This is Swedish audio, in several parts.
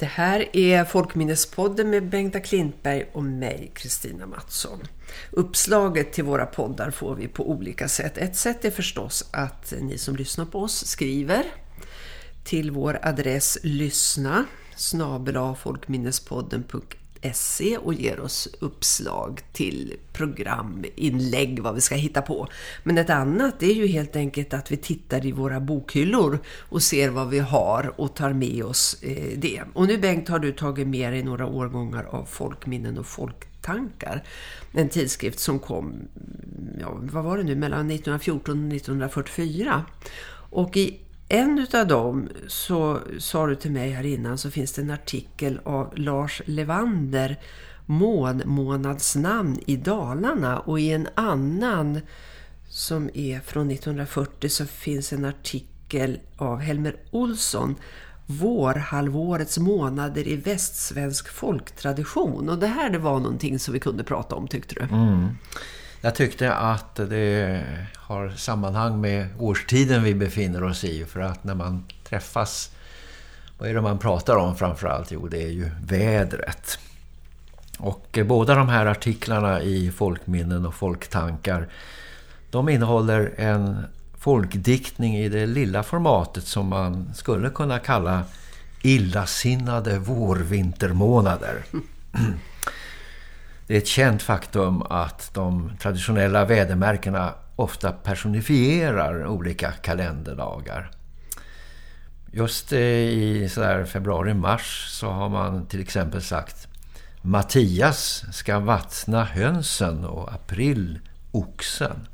Det här är Folkminnespodden med Bengta Klintberg och mig, Kristina Mattsson. Uppslaget till våra poddar får vi på olika sätt. Ett sätt är förstås att ni som lyssnar på oss skriver till vår adress lyssna snabela folkminnespodden.se se och ger oss uppslag till programinlägg vad vi ska hitta på. Men ett annat är ju helt enkelt att vi tittar i våra bokhyllor och ser vad vi har och tar med oss eh, det. Och nu Bengt har du tagit med dig några årgångar av folkminnen och folktankar. En tidskrift som kom, ja, vad var det nu, mellan 1914 och 1944. Och i en av dem så sa du till mig här innan så finns det en artikel av Lars Levander Månmånadsnamn i Dalarna och i en annan som är från 1940 så finns en artikel av Helmer Olsson Vårhalvårets månader i västsvensk folktradition och det här det var någonting som vi kunde prata om tyckte du? Mm. Jag tyckte att det har sammanhang med årstiden vi befinner oss i. För att när man träffas, vad är det man pratar om framförallt? Jo, det är ju vädret. Och båda de här artiklarna i Folkminnen och Folktankar, de innehåller en folkdiktning i det lilla formatet som man skulle kunna kalla illasinnade vårvintermånader. Det är ett känt faktum att de traditionella vädermärkena ofta personifierar olika kalenderdagar. Just eh, i februari-mars så har man till exempel sagt Mattias ska vattna hönsen och april oxen.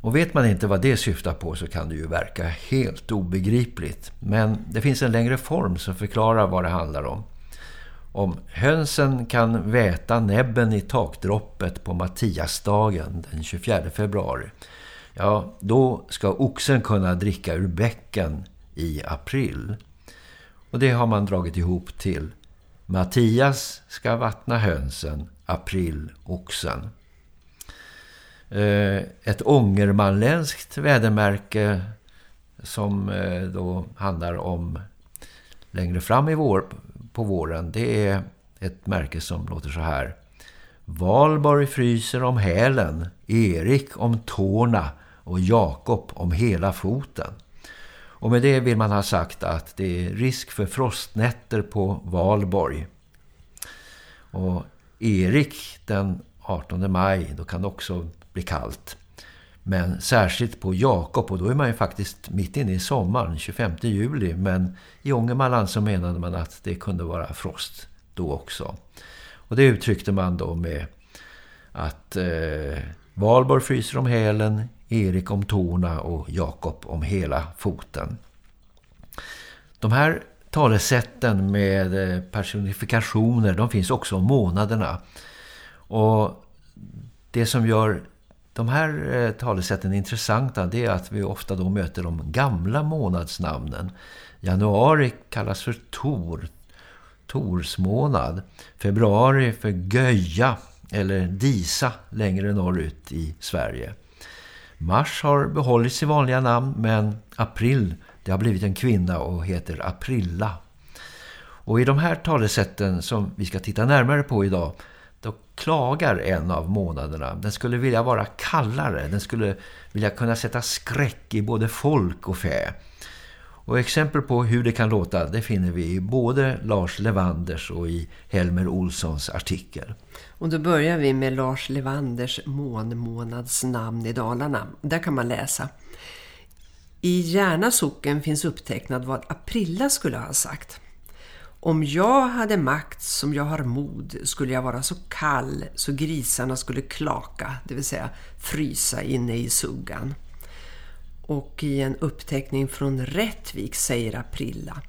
Och vet man inte vad det syftar på så kan det ju verka helt obegripligt. Men det finns en längre form som förklarar vad det handlar om. Om hönsen kan väta näbben i takdroppet på Mattiasdagen den 24 februari, ja då ska oxen kunna dricka ur bäcken i april. Och det har man dragit ihop till Mattias ska vattna hönsen, april oxen. Eh, ett ångermanländskt vädermärke som eh, då handlar om längre fram i vår på våren det är ett märke som låter så här. Valborg fryser om hälen, Erik om tårna och Jakob om hela foten. Och med det vill man ha sagt att det är risk för frostnätter på Valborg. Och Erik den 18 maj, då kan det också bli kallt. Men särskilt på Jakob och då är man ju faktiskt mitt inne i sommaren, 25 juli. Men i Ångermanland så menade man att det kunde vara frost då också. Och det uttryckte man då med att eh, Valborg fryser om hälen, Erik om torna och Jakob om hela foten. De här talesätten med eh, personifikationer, de finns också om månaderna. Och det som gör de här eh, talesätten är intressanta det är att vi ofta då möter de gamla månadsnamnen. Januari kallas för Tor, Tors månad. Februari för Göja eller Disa längre norrut i Sverige. Mars har behållits i vanliga namn men april det har blivit en kvinna och heter Aprilla. Och i de här talesätten som vi ska titta närmare på idag klagar en av månaderna. Den skulle vilja vara kallare. Den skulle vilja kunna sätta skräck i både folk och fä. Och exempel på hur det kan låta det finner vi i både Lars Levanders och i Helmer Olssons artikel. Och då börjar vi med Lars Levanders månmånadsnamn i Dalarna. Där kan man läsa. I Järna socken finns upptecknad vad Aprilla skulle ha sagt. Om jag hade makt som jag har mod skulle jag vara så kall så grisarna skulle klaka, det vill säga frysa inne i suggan. Och i en uppteckning från Rättvik säger Aprilla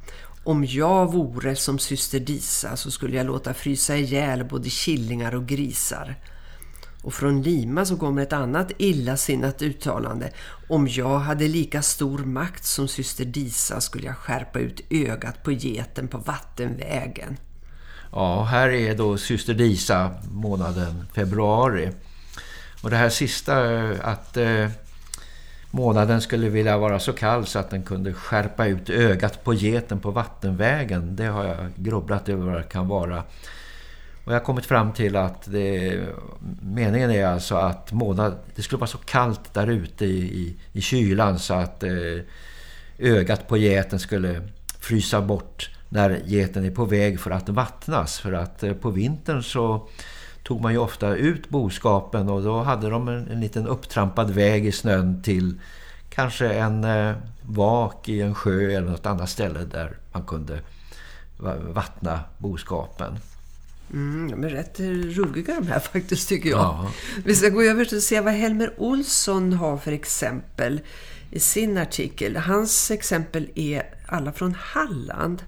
Om jag vore som syster Disa så skulle jag låta frysa ihjäl både killingar och grisar. Och från Lima så kommer ett annat illasinnat uttalande. Om jag hade lika stor makt som syster Disa skulle jag skärpa ut ögat på geten på vattenvägen. Ja, här är då syster Disa månaden februari. Och det här sista eh, att eh, månaden skulle vilja vara så kall så att den kunde skärpa ut ögat på geten på vattenvägen. Det har jag grubblat över vad det kan vara. Och jag har kommit fram till att det, meningen är alltså att månad, det skulle vara så kallt där ute i, i, i kylan så att eh, ögat på geten skulle frysa bort när geten är på väg för att vattnas. För att eh, på vintern så tog man ju ofta ut boskapen och då hade de en, en liten upptrampad väg i snön till kanske en eh, vak i en sjö eller något annat ställe där man kunde vattna boskapen. Mm, de är rätt ruggiga de här faktiskt tycker jag. Ja. Vi ska gå över och se vad Helmer Olsson har för exempel i sin artikel. Hans exempel är alla från Halland.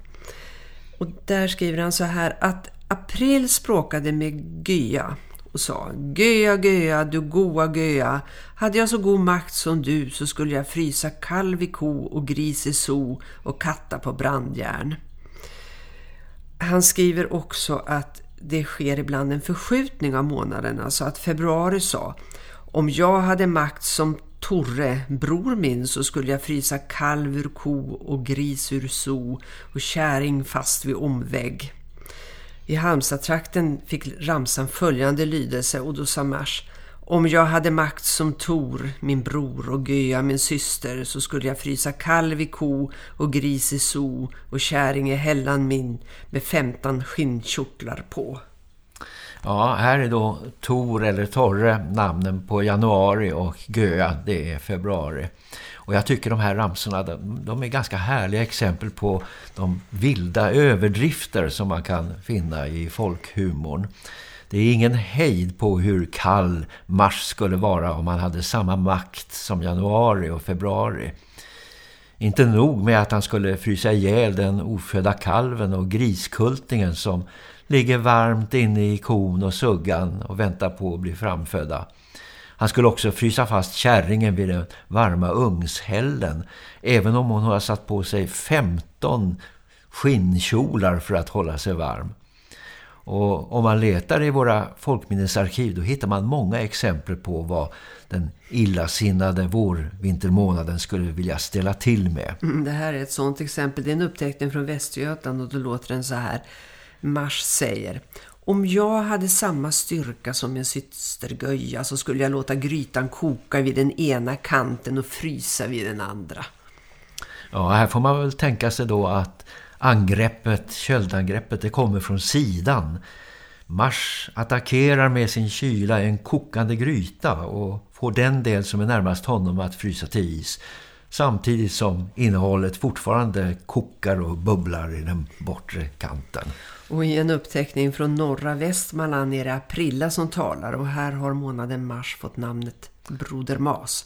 Och där skriver han så här att april språkade med Göa och sa Göa, Göa, du goa Göa. Hade jag så god makt som du så skulle jag frysa kalv i ko och gris i so och katta på brandjärn. Han skriver också att det sker ibland en förskjutning av månaderna så alltså att februari sa om jag hade makt som Torre, bror min, så skulle jag frysa kalv ur ko och gris ur so och käring fast vid omvägg. I Halmstad-trakten fick ramsan följande lydelse och då sa Mars om jag hade makt som Tor, min bror och Göa, min syster, så skulle jag frysa kalv i ko och gris i so och käring i hällan min med femton skinnkjortlar på. Ja, här är då Tor eller Torre namnen på januari och Göa, det är februari. Och jag tycker de här ramsorna, de, de är ganska härliga exempel på de vilda överdrifter som man kan finna i folkhumorn. Det är ingen hejd på hur kall mars skulle vara om man hade samma makt som januari och februari. Inte nog med att han skulle frysa ihjäl den ofödda kalven och griskultingen som ligger varmt inne i kon och suggan och väntar på att bli framfödda. Han skulle också frysa fast kärringen vid den varma ungshällen även om hon har satt på sig 15 skinnkjolar för att hålla sig varm. Och om man letar i våra folkminnesarkiv då hittar man många exempel på vad den illasinnade vårvintermånaden skulle vilja ställa till med. Mm, det här är ett sånt exempel. Det är en upptäckning från Västergötland och då låter den så här. Mars säger om jag hade samma styrka som min syster Göja så skulle jag låta grytan koka vid den ena kanten och frysa vid den andra. Ja, här får man väl tänka sig då att angreppet, köldangreppet, det kommer från sidan. Mars attackerar med sin kyla en kokande gryta och får den del som är närmast honom att frysa till is. Samtidigt som innehållet fortfarande kokar och bubblar i den bortre kanten. Och i en uppteckning från norra Västmanland är det Aprilla som talar och här har månaden mars fått namnet Broder Mas.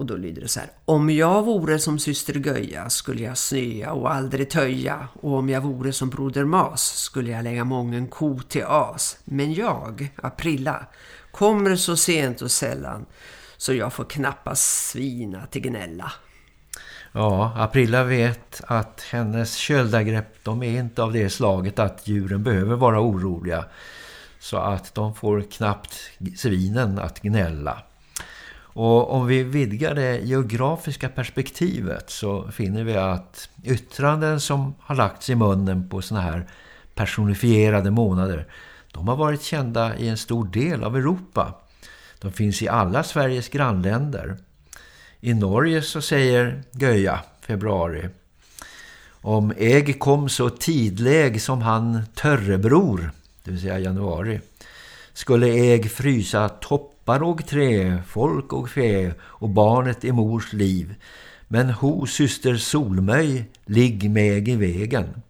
Och då lyder det så här. Om jag vore som syster Göja skulle jag snöa och aldrig töja. Och om jag vore som broder Mas skulle jag lägga mången ko till as. Men jag, Aprilla, kommer så sent och sällan så jag får knappast svina till gnälla. Ja, Aprilla vet att hennes köldagrepp de är inte av det slaget att djuren behöver vara oroliga. Så att de får knappt svinen att gnälla. Och om vi vidgar det geografiska perspektivet så finner vi att yttranden som har lagts i munnen på såna här personifierade månader de har varit kända i en stor del av Europa. De finns i alla Sveriges grannländer. I Norge så säger Göja, februari, om äg kom så tidläg som han törrebror, det vill säga januari, skulle äg frysa Koppar och trä, folk och fä och barnet i mors liv. Men ho syster Solmöj ligg med i vägen.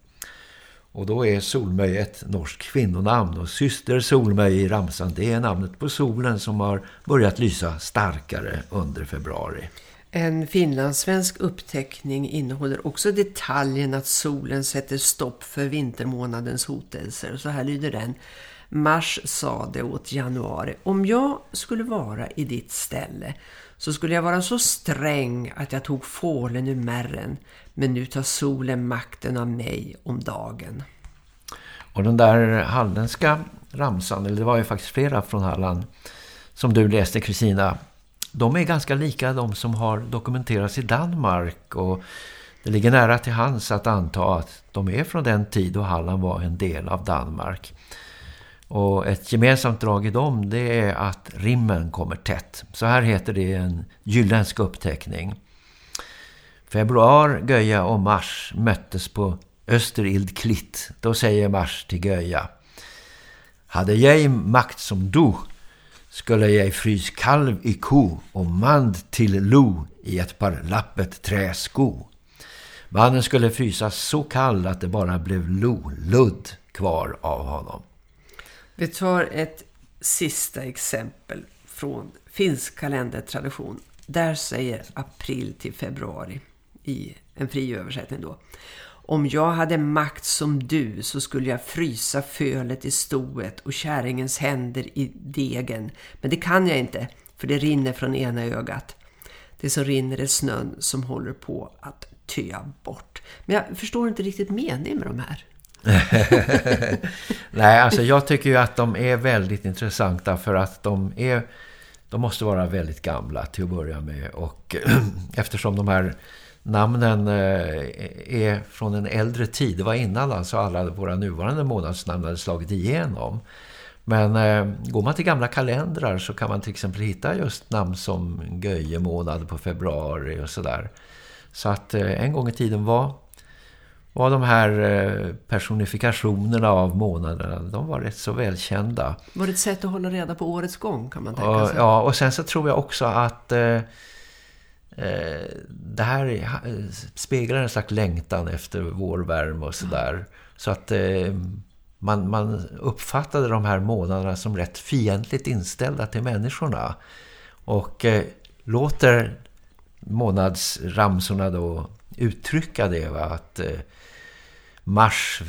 Och då är Solmöj ett norskt kvinnonamn och syster Solmöj i ramsan det är namnet på solen som har börjat lysa starkare under februari. En finlandssvensk uppteckning innehåller också detaljen att solen sätter stopp för vintermånadens hotelser. Så här lyder den. Mars sa det åt januari. Om jag skulle vara i ditt ställe så skulle jag vara så sträng att jag tog fålen ur märren. Men nu tar solen makten av mig om dagen. Och den där halländska ramsan, eller det var ju faktiskt flera från Halland som du läste Kristina de är ganska lika de som har dokumenterats i Danmark och det ligger nära till hands att anta att de är från den tid då Halland var en del av Danmark. Och ett gemensamt drag i dem det är att rimmen kommer tätt. Så här heter det en jylländsk uppteckning. Februar, Göja och Mars möttes på Österild klitt. Då säger Mars till Göja. Hade jag makt som du skulle jag frys kalv i ko och mand till lo i ett par lappet träsko. Mannen skulle frysas så kall att det bara blev lo, ludd kvar av honom. Vi tar ett sista exempel från finsk kalendertradition. Där säger april till februari i en fri översättning då. Om jag hade makt som du så skulle jag frysa fölet i stoet och käringens händer i degen. Men det kan jag inte, för det rinner från ena ögat. Det som rinner är snön som håller på att töa bort. Men jag förstår inte riktigt meningen med de här. Nej, alltså jag tycker ju att de är väldigt intressanta för att de är de måste vara väldigt gamla till att börja med och eftersom de här namnen eh, är från en äldre tid. Det var innan alltså alla våra nuvarande månadsnamn hade slagit igenom. Men eh, går man till gamla kalendrar så kan man till exempel hitta just namn som Göje månad på februari och sådär. Så att eh, en gång i tiden var, var de här eh, personifikationerna av månaderna, de var rätt så välkända. Var det ett sätt att hålla reda på årets gång kan man tänka sig? Ja, och sen så tror jag också att eh, Eh, det här speglar en slags längtan efter vårvärme och sådär. Så att eh, man, man uppfattade de här månaderna som rätt fientligt inställda till människorna. Och eh, låter månadsramsorna då uttrycka det va? att Mars,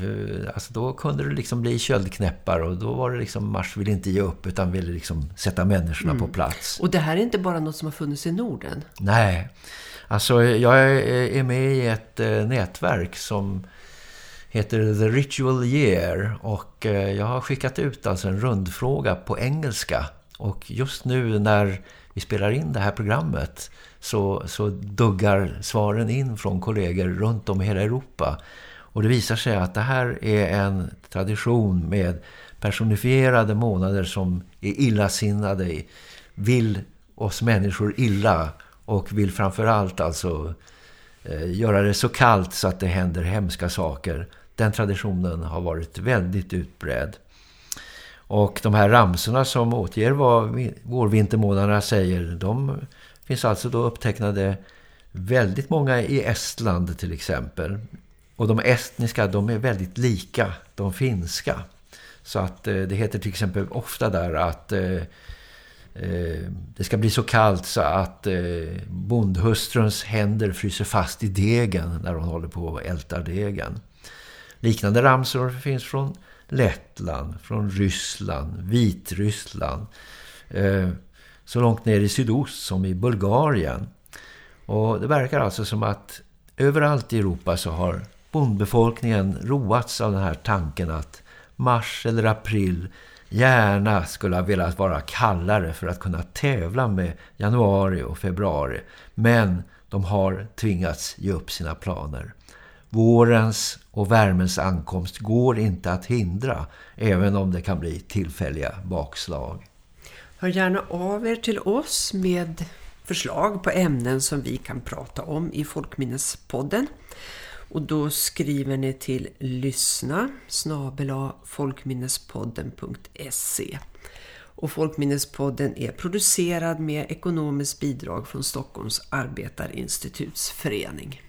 alltså då kunde det liksom bli köldknäppar och då var det liksom Mars ville inte ge upp utan ville liksom sätta människorna mm. på plats. Och det här är inte bara något som har funnits i Norden? Nej, alltså jag är med i ett eh, nätverk som heter The Ritual Year och eh, jag har skickat ut alltså en rundfråga på engelska och just nu när vi spelar in det här programmet så, så duggar svaren in från kollegor runt om i hela Europa och det visar sig att det här är en tradition med personifierade månader som är illasinnade, vill oss människor illa och vill framförallt alltså eh, göra det så kallt så att det händer hemska saker. Den traditionen har varit väldigt utbredd. Och de här ramsorna som återger vad vårvintermånaderna säger, de finns alltså då upptecknade väldigt många i Estland till exempel. Och de estniska, de är väldigt lika de finska. Så att eh, det heter till exempel ofta där att eh, eh, det ska bli så kallt så att eh, bondhustruns händer fryser fast i degen när hon håller på och ältar degen. Liknande ramsor finns från Lettland, från Ryssland, Vitryssland. Eh, så långt ner i sydost som i Bulgarien. Och det verkar alltså som att överallt i Europa så har bondbefolkningen roats av den här tanken att mars eller april gärna skulle ha velat vara kallare för att kunna tävla med januari och februari. Men de har tvingats ge upp sina planer. Vårens och värmens ankomst går inte att hindra även om det kan bli tillfälliga bakslag. Hör gärna av er till oss med förslag på ämnen som vi kan prata om i Folkminnespodden. Och då skriver ni till lyssna snabela folkminnespodden.se och Folkminnespodden är producerad med ekonomiskt bidrag från Stockholms arbetarinstitutsförening.